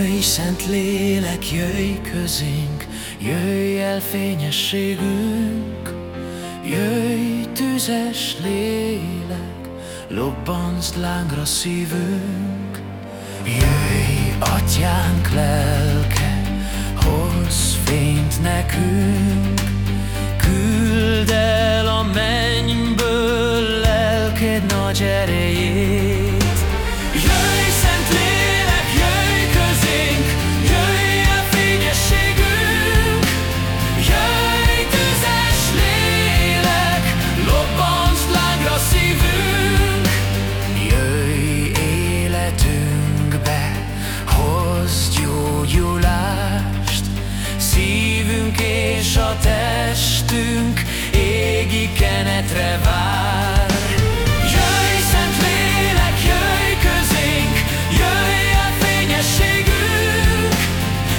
Jöjj, szent lélek, jöjj közénk, jöjj el fényességünk, jöjj, tüzes lélek, lobbansz lángra szívünk. Jöjj, atyánk lelke, hoz fényt nekünk, testünk égi kenetre vár. Jöjj, Lélek, jöjj közénk, jöjj a fényességünk,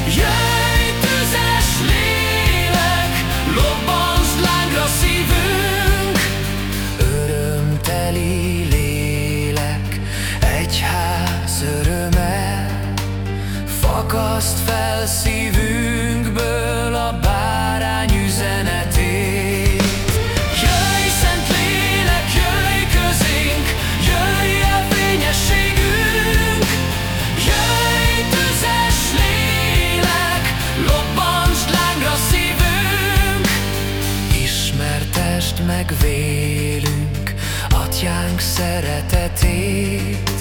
jöjj, tüzes lélek, lobbansz lángra szívünk. Örömteli lélek, egyház öröme, fakaszt fel szívünkből szeretetét.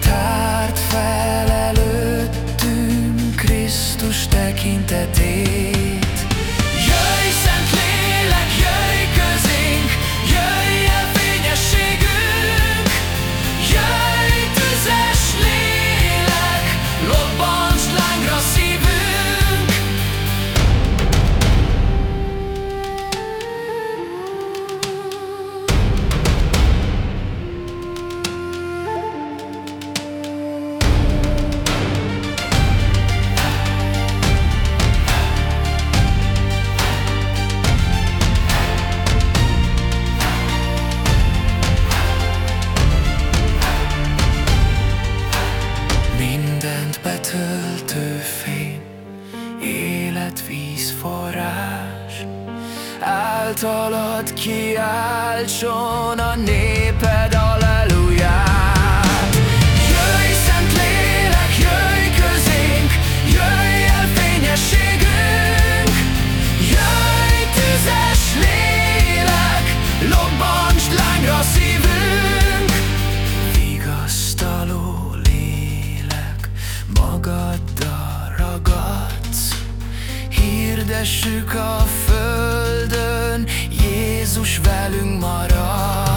Tárd fel előttünk Krisztus tekintetét betöltő fény, életvíz forrás, általad kiáltson a néped alleluját. Hirdessük a földön, Jézus velünk marad